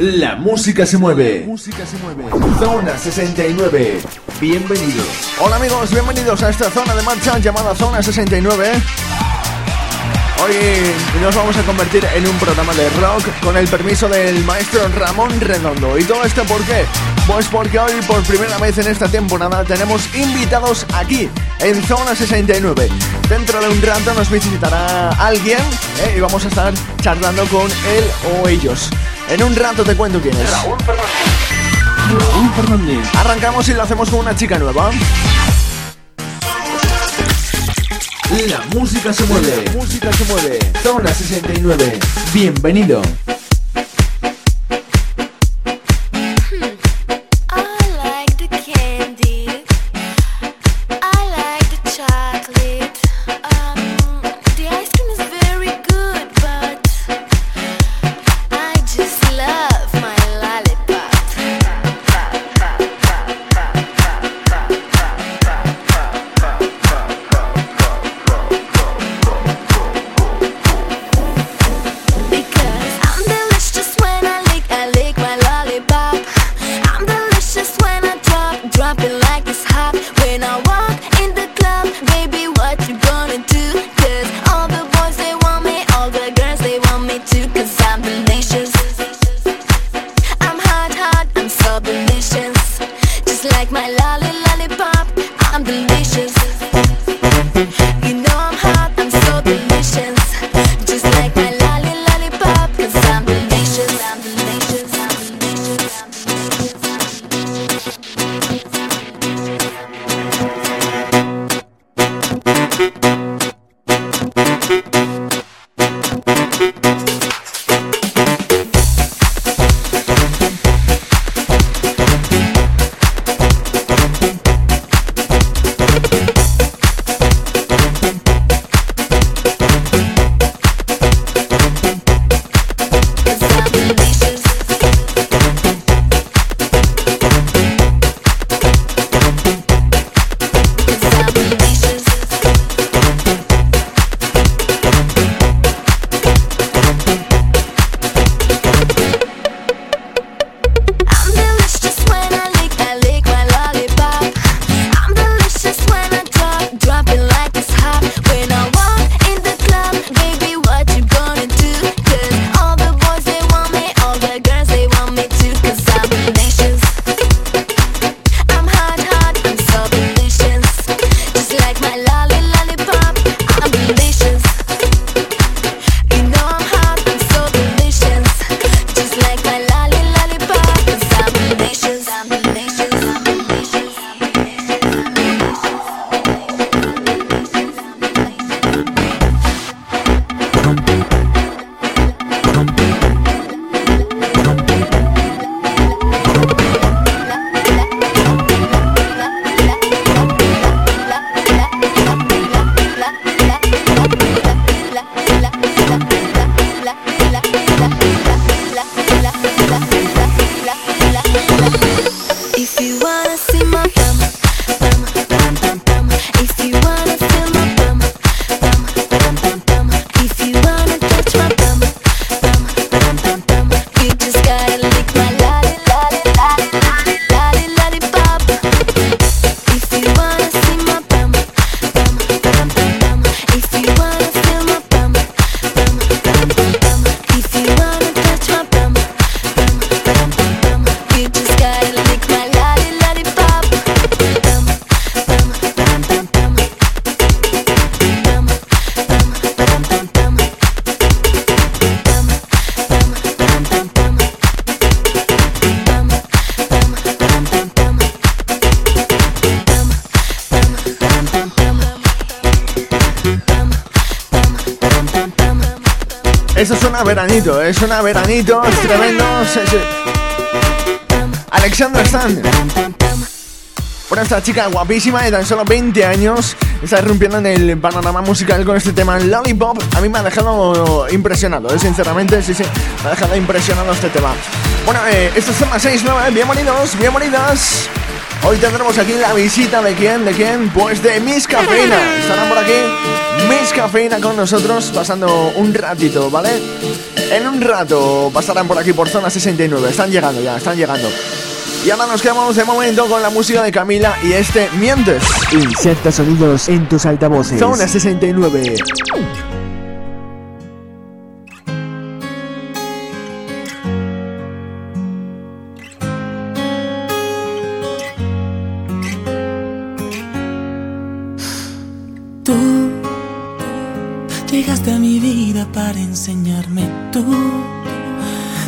La música se mueve. música se mueve. Zona 69. Bienvenidos. Hola amigos, bienvenidos a esta zona de marcha llamada Zona 69. Hoy nos vamos a convertir en un programa de rock con el permiso del maestro Ramón Redondo. ¿Y todo esto por qué? Pues porque hoy por primera vez en esta temporada tenemos invitados aquí en Zona 69. Dentro de un rato nos visitará alguien ¿eh? y vamos a estar charlando con él o ellos. En un rato te cuento quién es. Raúl Fernández. Raúl Fernández. Arrancamos y lo hacemos con una chica nueva. La música se mueve. La música se mueve. Zona 69. Bienvenido. Veranito, es una veranito, es tremendo. Alexander Sand. Bueno, esta chica guapísima de tan solo 20 años está irrumpiendo en el panorama musical con este tema Lollipop. A mí me ha dejado impresionado, ¿eh? sinceramente, sí, sí, me ha dejado impresionado este tema. Bueno, eh, es tema 6-9, bienvenidos, bienvenidas. Hoy tendremos aquí la visita de quién, de quién, pues de Miss Cafeína. Estarán por aquí Miss Cafeína con nosotros pasando un ratito, ¿vale? En un rato pasarán por aquí por zona 69, están llegando ya, están llegando. Y ahora nos quedamos de momento con la música de Camila y este Mientes. Inserta sonidos en tus altavoces. Zona 69. Enseñarme tú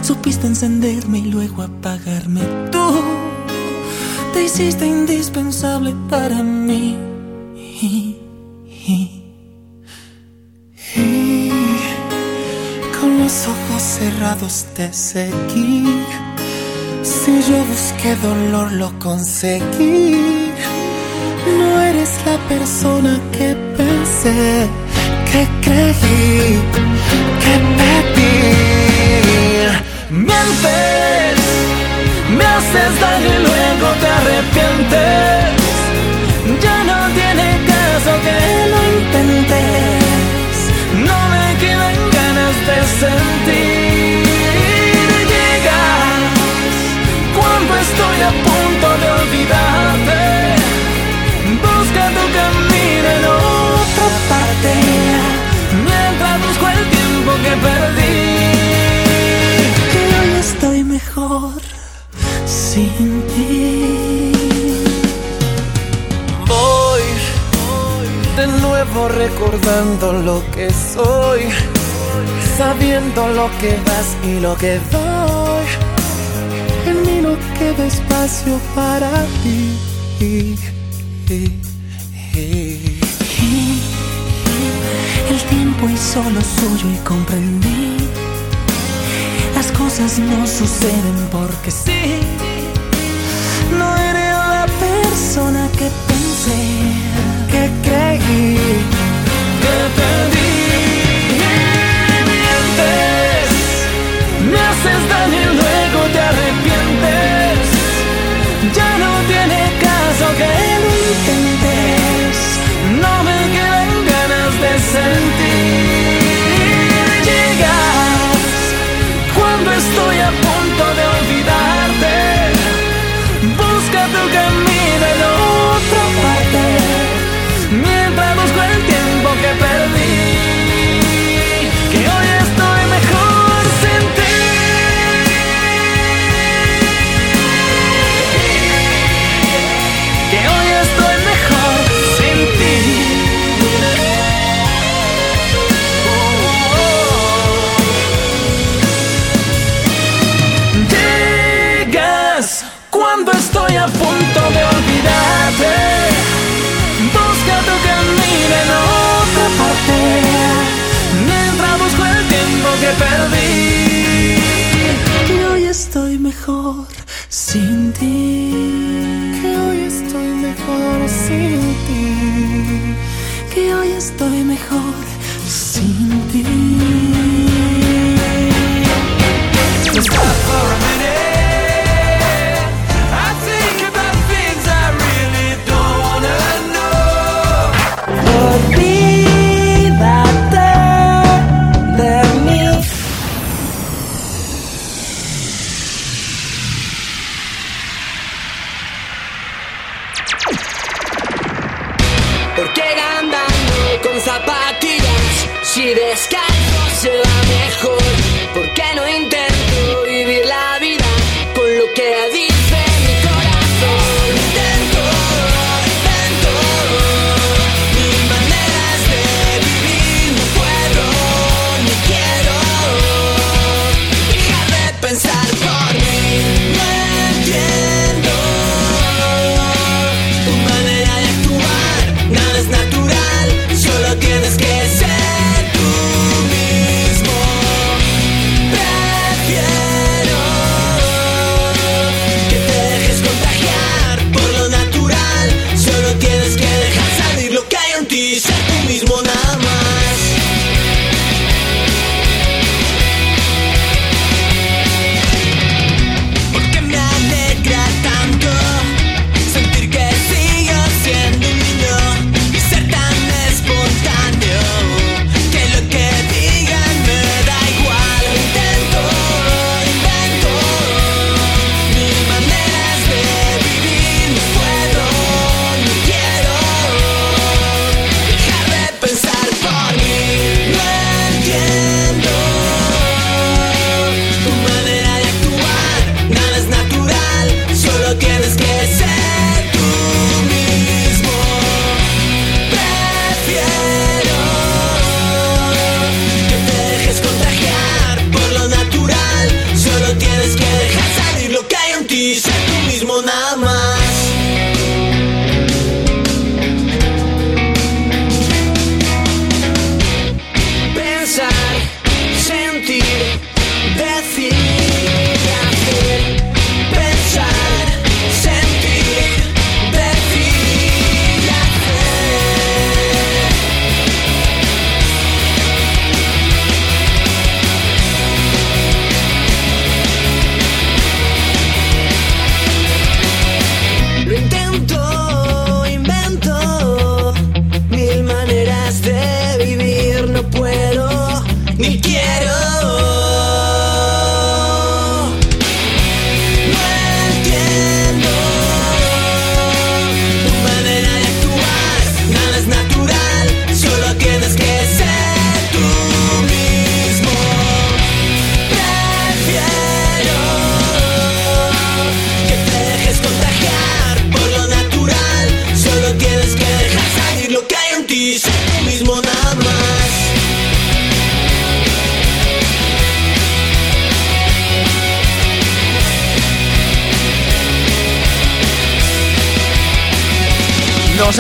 Supiste encenderme y luego apagarme tú. Te hiciste indispensable para mí. Con los ojos cerrados te seguí. Si yo busqué dolor, lo conseguí. No eres la persona que pensé, creí, que pedí. Mientes, me haces daño y luego te arrepientes. Ya no tiene caso que lo intentes. No me quedan ganas de sentir. Llegas cuando estoy a punto de olvidarte. Tiempo que perdí estoy mejor sin ti. Voy de nuevo recordando lo que soy, sabiendo lo que das y lo que doy. En mí no queda espacio para ti. El tiempo hizo lo suyo y comprendí las cosas no suceden porque sí. No eres la persona que pensé, que creí, que perdí. Mientes, me haces daño y luego te arrepientes. Ya no tiene caso que lo intentes. No me quedan ganas de sentir. Perdí. Que hoy estoy mejor sin ti. Que hoy estoy mejor sin ti. Que hoy estoy mejor sin ti. Stop for a minute.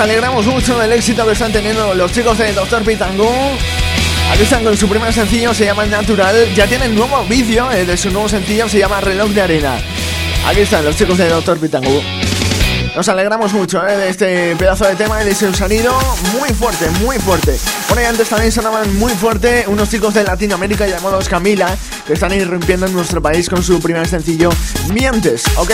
Alegramos mucho del éxito que están teniendo los chicos de Dr. Pitango. Aquí están con su primer sencillo, se llama Natural. Ya tienen nuevo vídeo eh, de su nuevo sencillo, se llama Reloj de Arena. Aquí están los chicos de Dr. Pitango. Nos alegramos mucho eh, de este pedazo de tema y de su sonido muy fuerte, muy fuerte. Bueno, y antes también sonaban muy fuerte unos chicos de Latinoamérica llamados Camila, que están irrumpiendo en nuestro país con su primer sencillo, Mientes, ¿ok?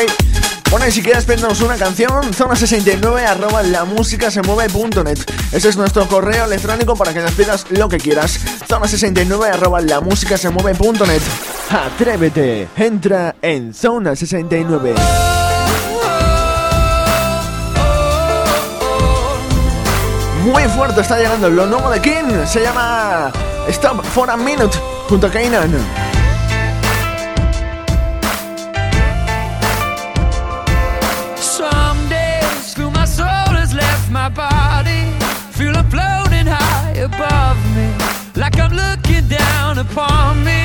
Bueno, y si quieres pedirnos una canción, zona69 arroba la se. Ese es nuestro correo electrónico para que nos pidas lo que quieras. Zona69 arroba la se mueve.net. Atrévete, entra en Zona 69. Muy fuerte está llegando lo nuevo de King. Se llama Stop for a Minute junto a Kainan. Above me. Like I'm looking down upon me.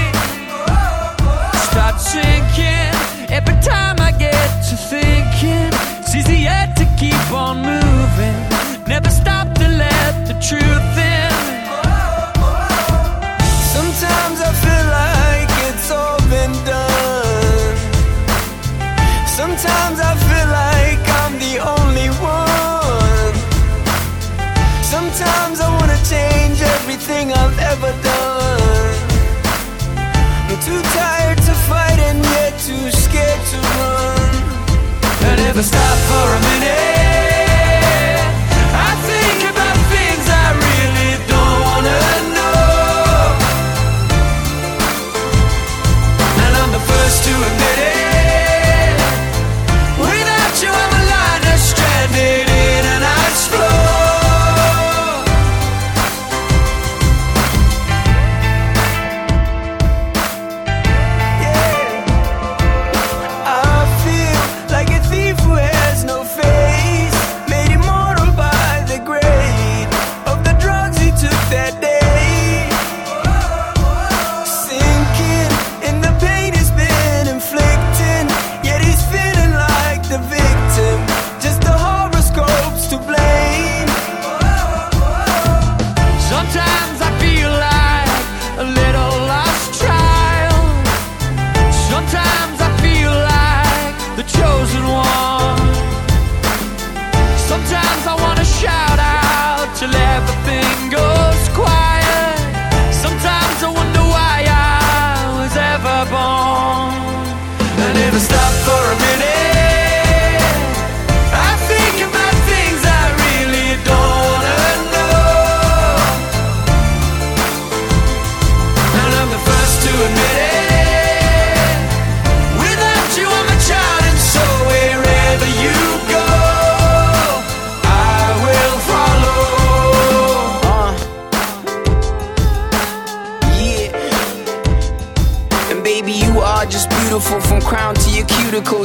Start sinking every time I get to thinking. It's easier to keep on moving. Never stop to let the truth in. Stop for a minute.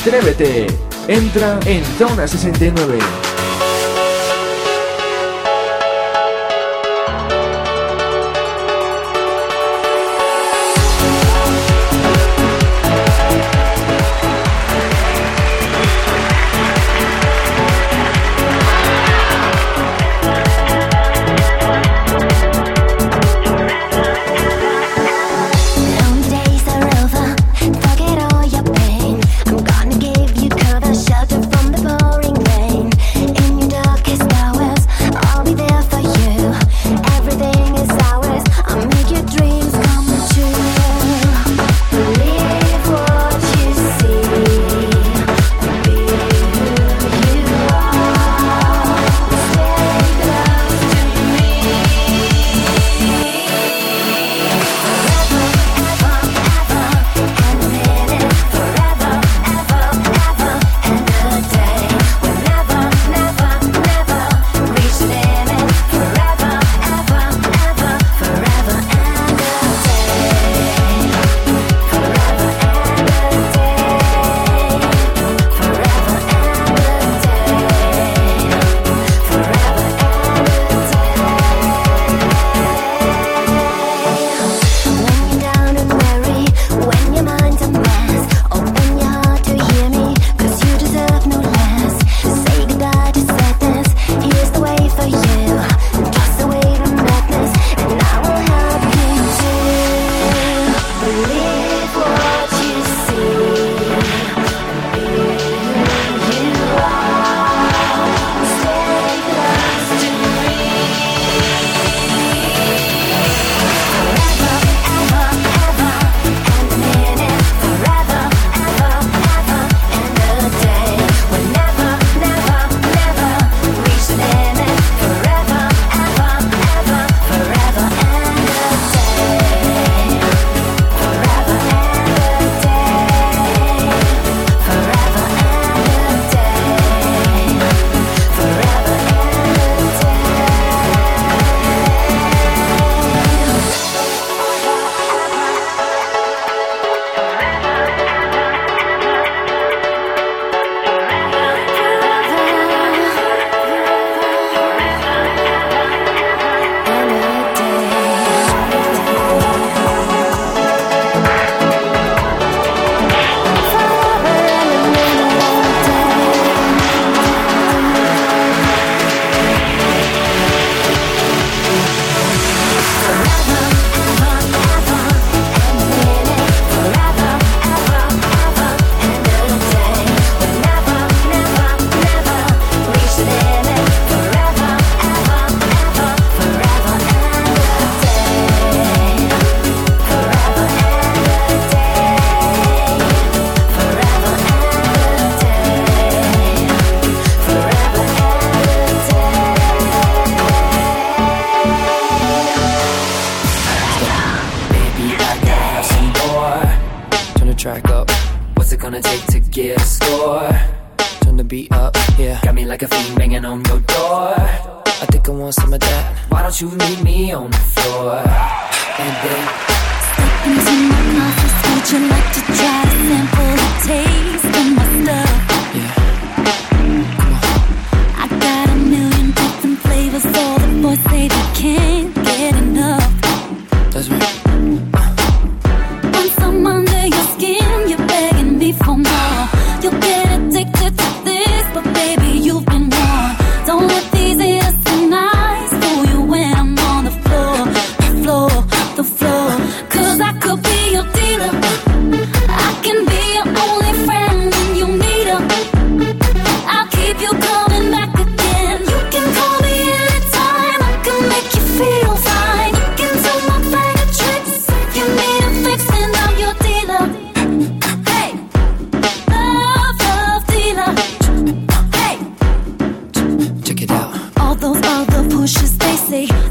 Atrévete. Entra en Zona 69.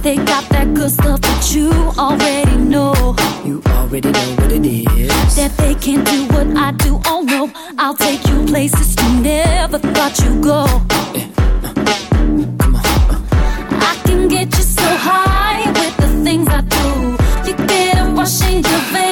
They got that good stuff that you already know. You already know what it is. That they can do what I do. Oh no, I'll take you places you never thought you'd go. Uh, come on. Uh. I can get you so high with the things I do. You get a rush in your veins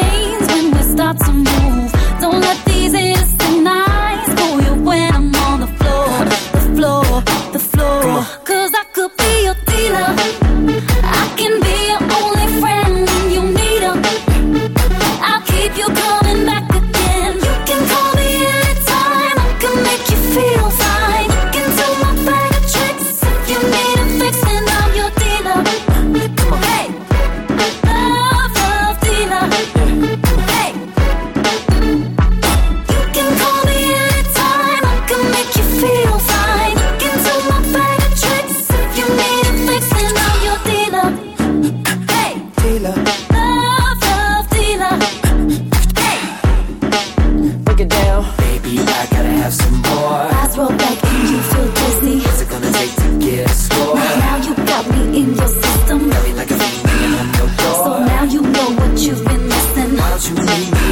me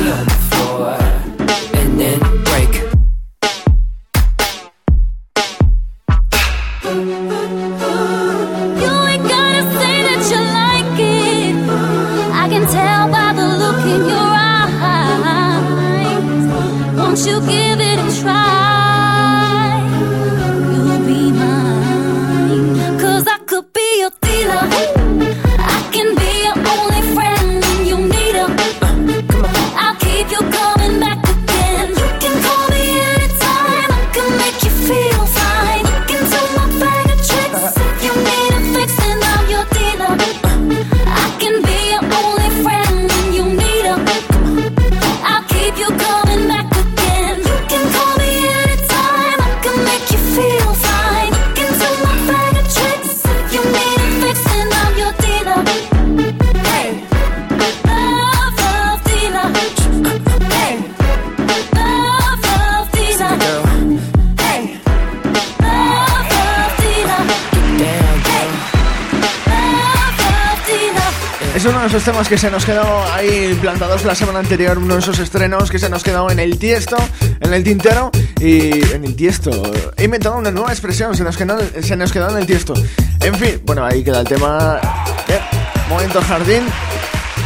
que se nos quedó ahí plantados la semana anterior, uno de esos estrenos que se nos quedó en el tiesto, en el tintero y en el tiesto. He inventado una nueva expresión, se nos quedó, se nos quedó en el tiesto. En fin, bueno, ahí queda el tema. Eh, momento jardín.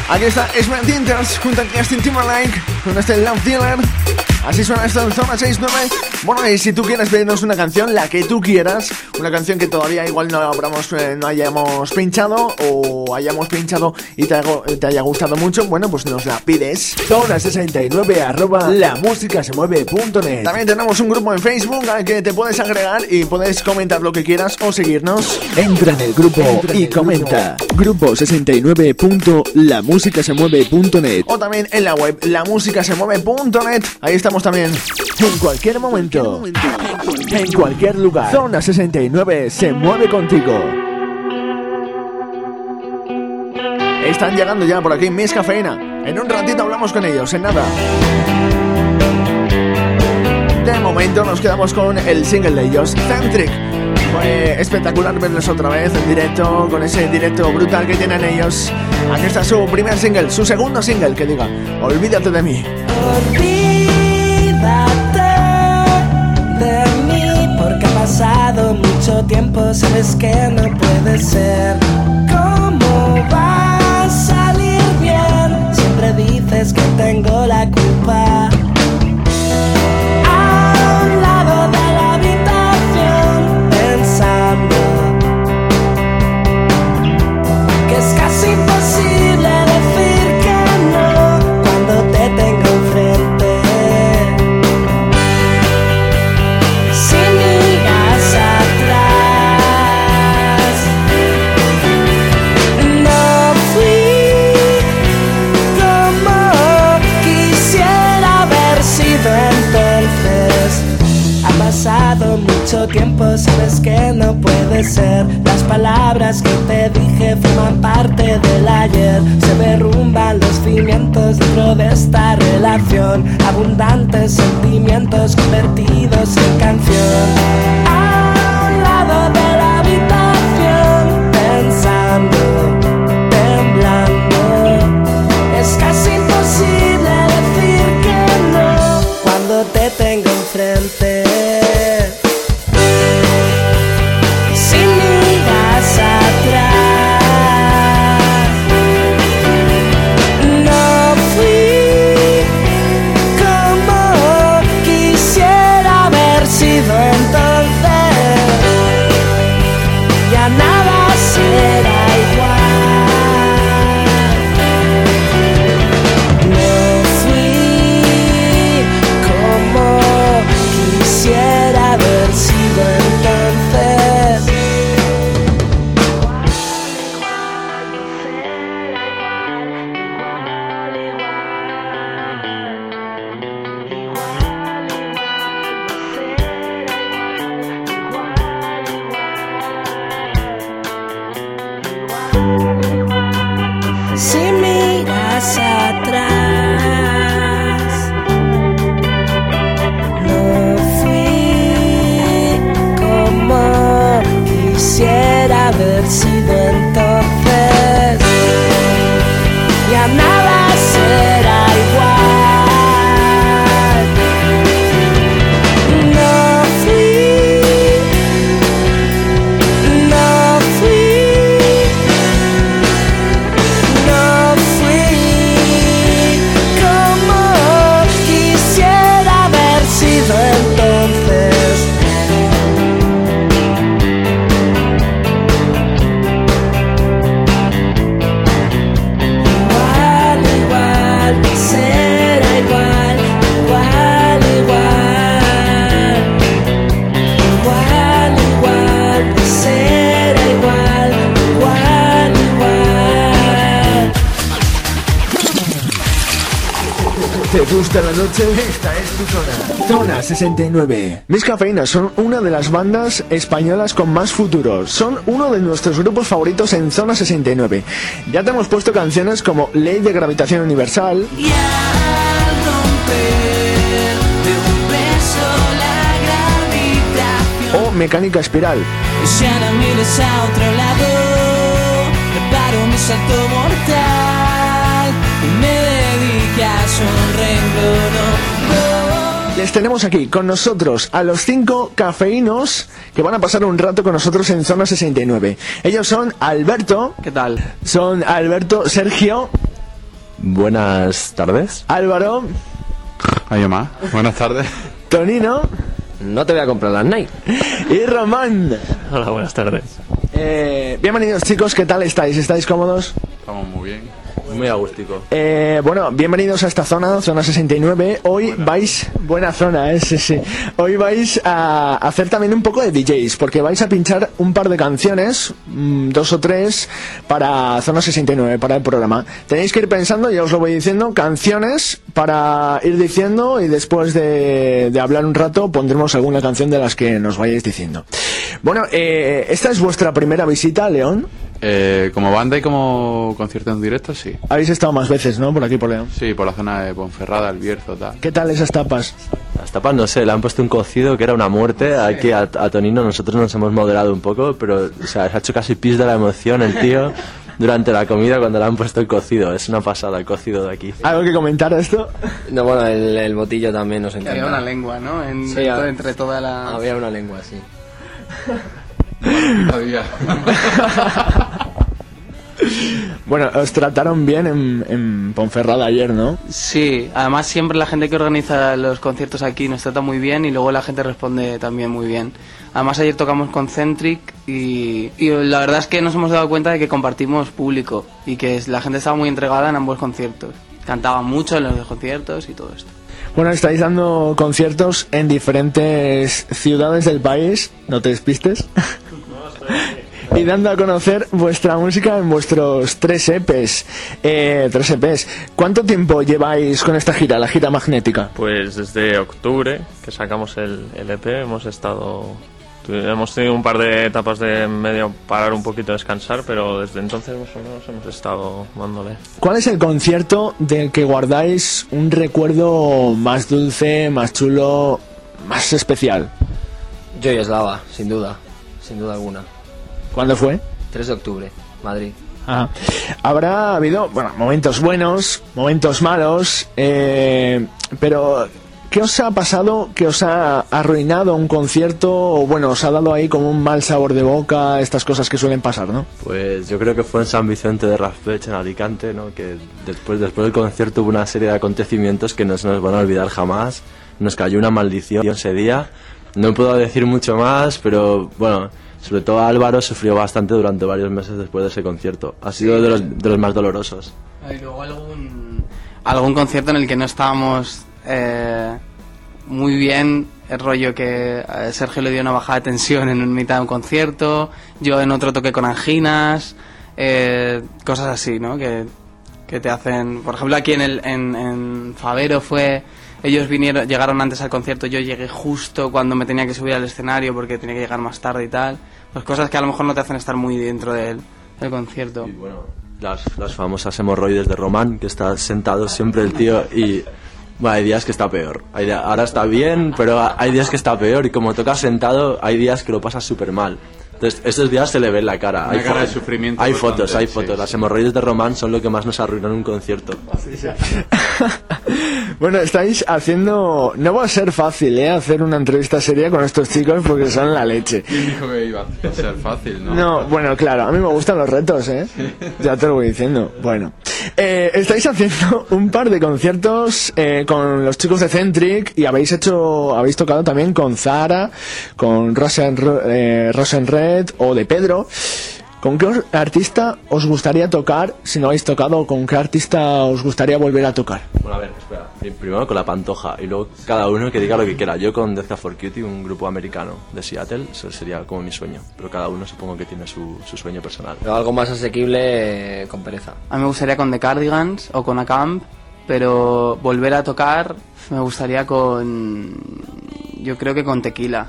Aquí está Esme Tinters junto a Justin Timberlake con este Love Dealer. Así suena esto en Zona 69. Bueno, y si tú quieres pedirnos una canción, la que tú quieras, una canción que todavía igual no, habramos, eh, no hayamos pinchado o hayamos pinchado y te, hago- te haya gustado mucho, bueno, pues nos la pides. Zona 69 arroba lamusicasemueve.net También tenemos un grupo en Facebook al que te puedes agregar y puedes comentar lo que quieras o seguirnos. Entra en el grupo Entra y el comenta. Grupo 69.lamusicasemueve.net O también en la web lamusicasemueve.net. Ahí también. En cualquier momento, en cualquier lugar, Zona 69 se mueve contigo. Están llegando ya por aquí Miss Cafeína. En un ratito hablamos con ellos, en nada. De momento nos quedamos con el single de ellos, Centric. Fue espectacular verlos otra vez en directo, con ese directo brutal que tienen ellos. Aquí está su primer single, su segundo single, que diga, olvídate de mí. Olvídate de mí porque ha pasado mucho tiempo, sabes que no puede ser. ¿Cómo va a salir bien? Siempre dices que tengo la culpa. just commit ¿Te gusta la noche? Esta es tu zona. Zona 69. Mis Cafeínas son una de las bandas españolas con más futuro. Son uno de nuestros grupos favoritos en Zona 69. Ya te hemos puesto canciones como Ley de Gravitación Universal, Y al romper de un beso la gravitación o Mecánica Espiral. Si ahora mires a otro lado Preparo mi salto mortal Y me Les tenemos aquí con nosotros a los cinco cafeínos que van a pasar un rato con nosotros en Zona 69. Ellos son Alberto. ¿Qué tal? Son Alberto, Sergio, Buenas tardes. Álvaro, Ayoma, buenas tardes. Tonino No te voy a comprar las Nike. y Román. Hola, buenas tardes. Eh, bienvenidos chicos, ¿qué tal estáis? ¿Estáis cómodos? Estamos muy bien. Muy agústico. Eh, bueno, bienvenidos a esta zona, zona 69. Hoy vais, buena zona, eh, sí, sí. Hoy vais a hacer también un poco de DJs, porque vais a pinchar un par de canciones, mm, dos o tres, para zona 69, para el programa. Tenéis que ir pensando, ya os lo voy diciendo, canciones para ir diciendo y después de, de hablar un rato pondremos alguna canción de las que nos vayáis diciendo. Bueno, eh, esta es vuestra primera visita León. Eh, como banda y como concierto en directo, sí. Habéis estado más veces, ¿no? Por aquí, por León. Sí, por la zona de Ponferrada, El Bierzo, tal. ¿Qué tal esas tapas? Las tapas no sé, le han puesto un cocido que era una muerte. Aquí a, a Tonino nosotros nos hemos moderado un poco, pero o sea, se ha hecho casi pis de la emoción el tío durante la comida cuando le han puesto el cocido. Es una pasada el cocido de aquí. ¿Algo que comentar esto? No, bueno, el, el botillo también nos encanta. Había una lengua, ¿no? En, Sí, a- entre toda la... Había una lengua, sí. Había. Bueno, os trataron bien en, en Ponferrada ayer, ¿no? Sí, además siempre la gente que organiza los conciertos aquí nos trata muy bien y luego la gente responde también muy bien. Además ayer tocamos con Centric y, y la verdad es que nos hemos dado cuenta de que compartimos público y que la gente estaba muy entregada en ambos conciertos. Cantaban mucho en los dos conciertos y todo esto. Bueno, estáis dando conciertos en diferentes ciudades del país, no te despistes. y dando a conocer vuestra música en vuestros tres EPs. Eh, tres EPs. ¿Cuánto tiempo lleváis con esta gira, la gira magnética? Pues desde octubre que sacamos el, el EP hemos estado hemos tenido un par de etapas de medio parar un poquito descansar pero desde entonces más o menos hemos estado dándole ¿Cuál es el concierto del que guardáis un recuerdo más dulce, más chulo, más especial? Yo y Eslava, sin duda. Sin duda alguna. ¿Cuándo fue? 3 de octubre, Madrid. Ah, habrá habido, bueno, momentos buenos, momentos malos, eh, pero ¿qué os ha pasado que os ha arruinado un concierto o bueno, os ha dado ahí como un mal sabor de boca, estas cosas que suelen pasar, ¿no? Pues yo creo que fue en San Vicente de Raspech, en Alicante, ¿no? que después, después del concierto hubo una serie de acontecimientos que no se nos van a olvidar jamás. Nos cayó una maldición ese día. No puedo decir mucho más, pero bueno, sobre todo Álvaro sufrió bastante durante varios meses después de ese concierto. Ha sido de, los, de los más dolorosos. Y luego algún, algún concierto en el que no estábamos eh, muy bien, el rollo que eh, Sergio le dio una bajada de tensión en mitad de un concierto, yo en otro toqué con anginas, eh, cosas así, ¿no? Que, que te hacen, por ejemplo aquí en, el, en, Favero fue, ellos vinieron, llegaron antes al concierto, yo llegué justo cuando me tenía que subir al escenario porque tenía que llegar más tarde y tal, pues cosas que a lo mejor no te hacen estar muy dentro del, concierto. Las, las famosas hemorroides de Román, que está sentado siempre el tío y... Bueno, hay días que está peor. Hay ahora está bien, pero hay días que está peor y como toca sentado, hay días que lo pasas súper mal. Entonces, estos días se le ve en la cara. Una hay cara de sufrimiento Hay fotos, hay fotos. sí. Las hemorroides de Román son lo que más nos arruinan un concierto. Bueno, estáis haciendo... No va a ser fácil, ¿eh? Hacer una entrevista seria con estos chicos porque son la leche. ¿Quién dijo que iba a ser fácil, no? No, bueno, claro, a mí me gustan los retos, ¿eh? Ya te lo voy diciendo. Bueno, eh, estáis haciendo un par de conciertos eh, con los chicos de Centric y habéis hecho, habéis tocado también con Zara, con Rosen, eh, Rosen Red o de Pedro. ¿Con qué artista os gustaría tocar, si no habéis tocado, con qué artista os gustaría volver a tocar? Bueno, a ver, espera. Pri- Primero con la pantoja y luego cada uno que diga lo que quiera. Yo con Death for Cutie, un grupo americano de Seattle, eso sería como mi sueño. Pero cada uno supongo que tiene su, su sueño personal. Pero algo más asequible eh, con pereza. A mí me gustaría con The Cardigans o con Acamp, pero volver a tocar me gustaría con. Yo creo que con Tequila.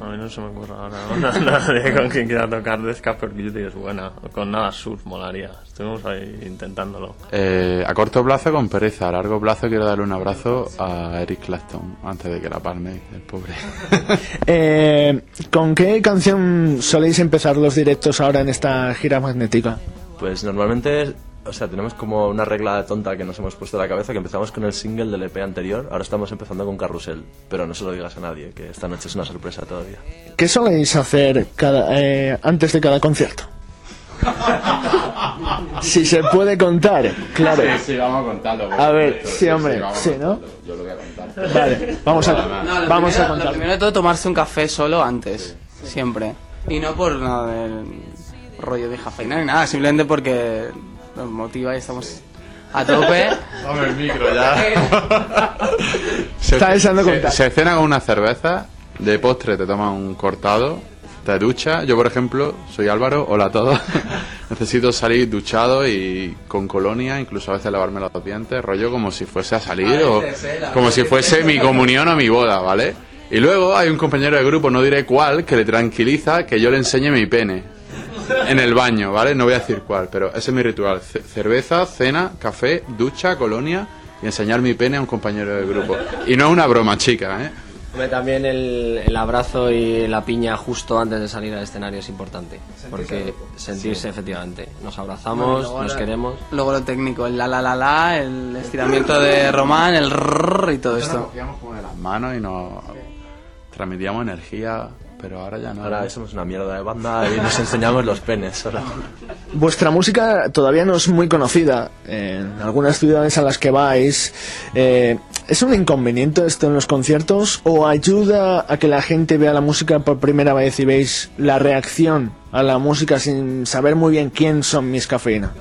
A mí no se me ocurre ahora una- nadie con quien quiera tocar Cab for Cutie es buena. Con nada surf molaría. Estuvimos ahí intentándolo. Eh, a corto plazo con pereza, a largo plazo quiero darle un abrazo a Eric Clapton antes de que la palme, el pobre. Eh, ¿Con qué canción soléis empezar los directos ahora en esta gira magnética? Pues normalmente, o sea, tenemos como una regla tonta que nos hemos puesto en la cabeza que empezamos con el single del EP anterior, ahora estamos empezando con Carrusel, pero no se lo digas a nadie, que esta noche es una sorpresa todavía. ¿Qué soléis hacer cada, eh, antes de cada concierto? si se puede contar, claro. Sí, sí, vamos a contarlo. A ver, sí, hombre, a sí, ¿no? Yo lo voy a contar. Vale, vamos a, No, vamos primero, a contar. Lo primero de todo, tomarse un café solo antes. Siempre. Y no por nada del rollo de cafeína ni nada, simplemente porque nos motiva y estamos a tope. El micro ya. Está deseando se, contar. se cena con una cerveza, de postre te tomas un cortado, te ducha. Yo, por ejemplo, soy Álvaro, hola a todos. Necesito salir duchado y con colonia, incluso a veces lavarme los dientes, rollo como si fuese a salir o como si fuese mi comunión o mi boda, ¿vale? Y luego hay un compañero de grupo, no diré cuál, que le tranquiliza que yo le enseñe mi pene en el baño, ¿vale? No voy a decir cuál, pero ese es mi ritual. Ce- cerveza, cena, café, ducha, colonia y enseñar mi pene a un compañero de grupo. Y no es una broma, chica, ¿eh? Hombre, también el, el abrazo y la piña justo antes de salir al escenario es importante. Porque sentirse, efectivamente. Nos Bueno, abrazamos, luego nos queremos. Luego lo técnico, el la la la la, el estiramiento de Román, el rrrr y todo esto. Cogíamos como de las manos y nos transmitíamos energía, pero ahora ya no. Ahora somos una mierda de banda y nos enseñamos los penes. Vuestra música todavía no es muy conocida en algunas ciudades a las que vais. Eh, ¿Es un inconveniente esto en los conciertos o ayuda a que la gente vea la música por primera vez y veis la reacción a la música sin saber muy bien quién son mis cafeína?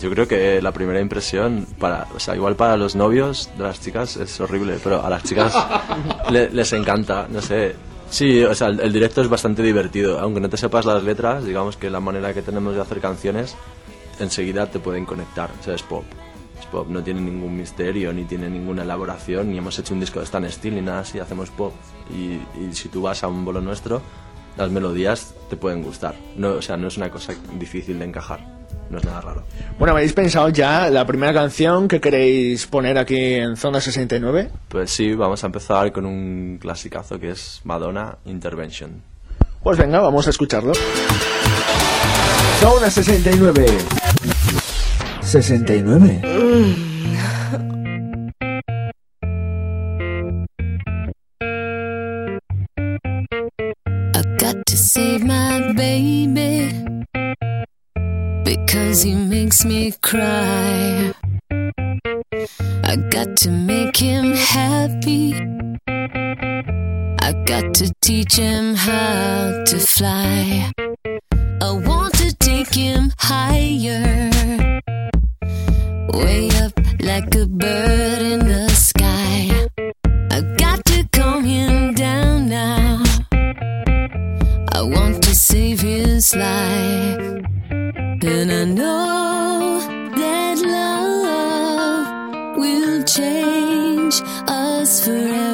Yo creo que la primera impresión, para, o sea, igual para los novios de las chicas es horrible, pero a las chicas le- les encanta, no sé. Sí, o sea, el, directo es bastante divertido, aunque no te sepas las letras, digamos que la manera que tenemos de hacer canciones, enseguida te pueden conectar, o sea, es pop. Es pop, no tiene ningún misterio, ni tiene ninguna elaboración, ni hemos hecho un disco de Stan Steel, ni nada así, hacemos pop. Y, y si tú vas a un bolo nuestro, las melodías te pueden gustar. No, o sea, no es una cosa difícil de encajar, no es nada raro. Bueno, ¿habéis pensado ya la primera canción que queréis poner aquí en Zona 69? Pues sí, vamos a empezar con un clasicazo que es Madonna Intervention. Pues venga, vamos a escucharlo. Zona 69. 69. I because he makes me cry. I got to make him happy. I got to teach him how to fly. I want to take him higher, way up like a bird in the sky. I got to calm him down now. I want to save his life. And I know that love will change us forever.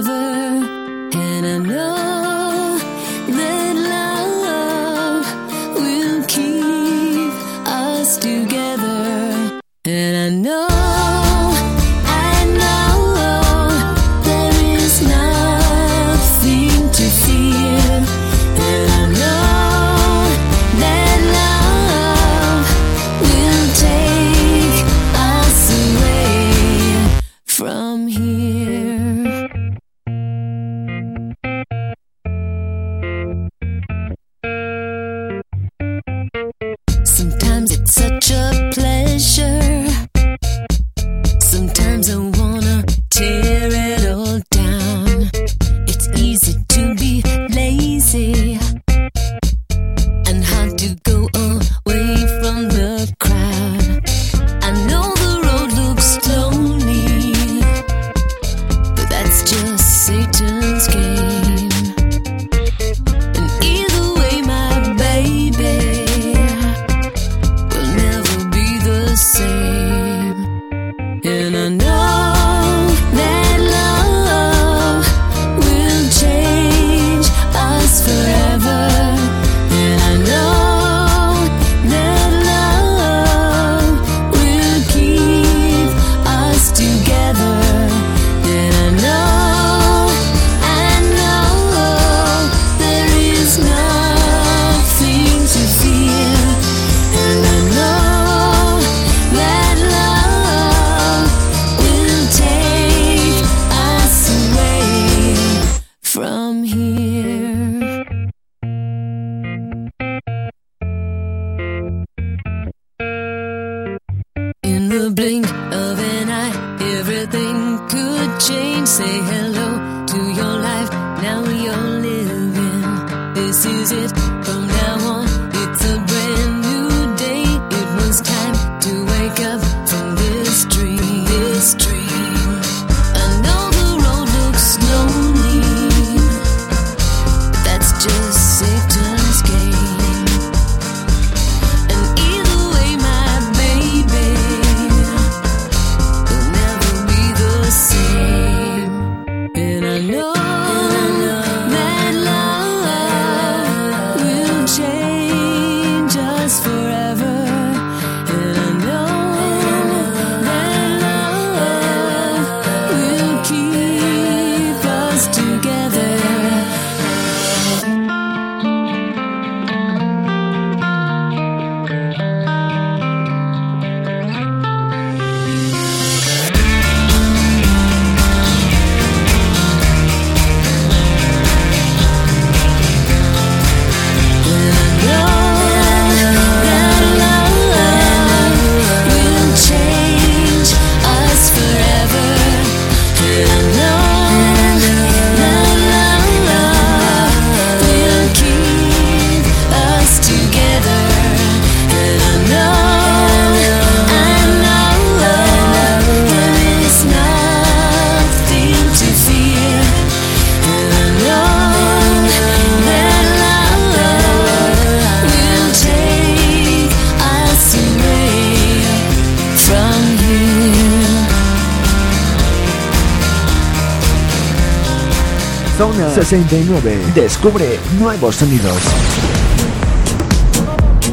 69. Descubre nuevos sonidos.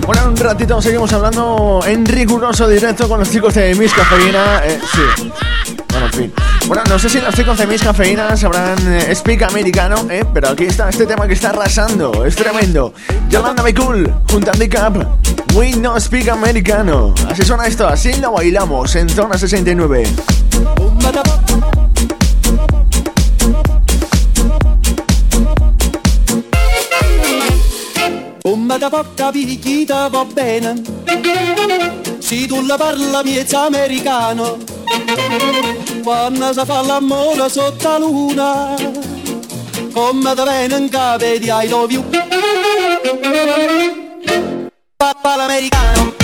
Bueno, un ratito seguimos hablando en riguroso directo con los chicos de Miss Cafeína. Eh, sí. Bueno, en fin. Bueno, no sé si los chicos de Miss Cafeína sabrán eh, speak americano, eh, pero aquí está este tema que está arrasando. Es tremendo. Yolanda Be Cool, junto a Up. We no speak americano. Así suena esto, así lo bailamos en zona 69. Come da poca picchita va bene. Se tu la parla miezza americano. Quando si fa l'amore sotto la luna Come da bene in capo di I love you. Papà l'americano